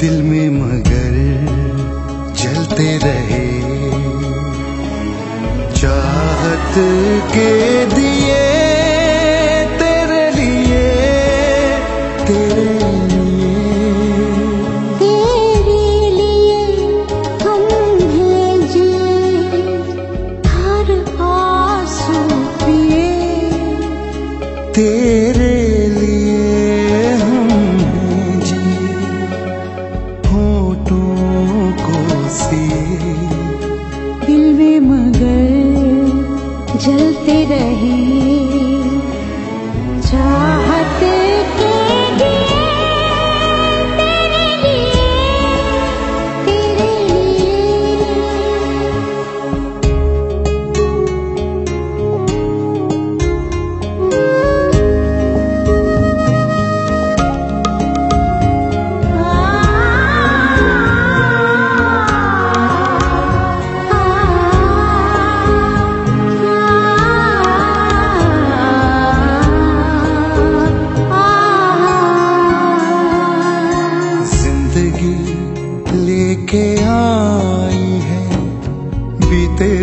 दिल में मगर जलते रहे। चाहत के जलते रहे।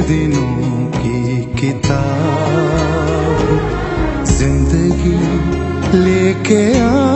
दिनों की किताब ज़िंदगी लेके आई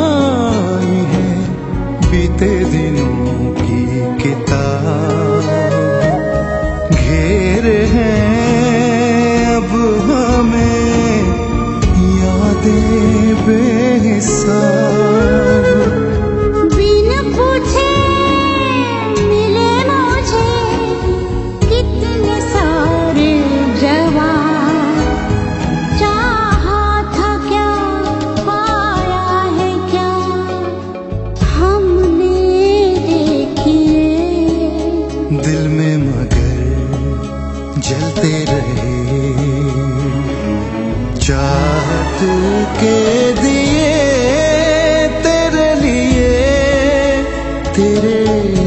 जलते रहे। चाहत के दिए तेरे लिए तेरे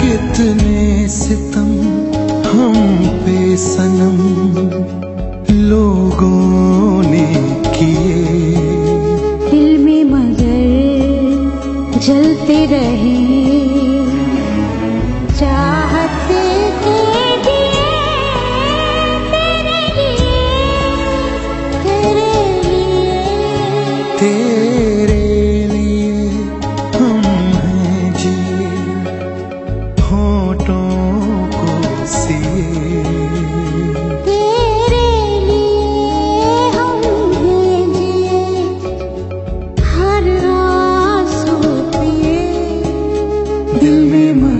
कितने सितम हम पे सनम लोगों ने किए। दिल में मगर जलते रहे, चाहते के दिल में मगर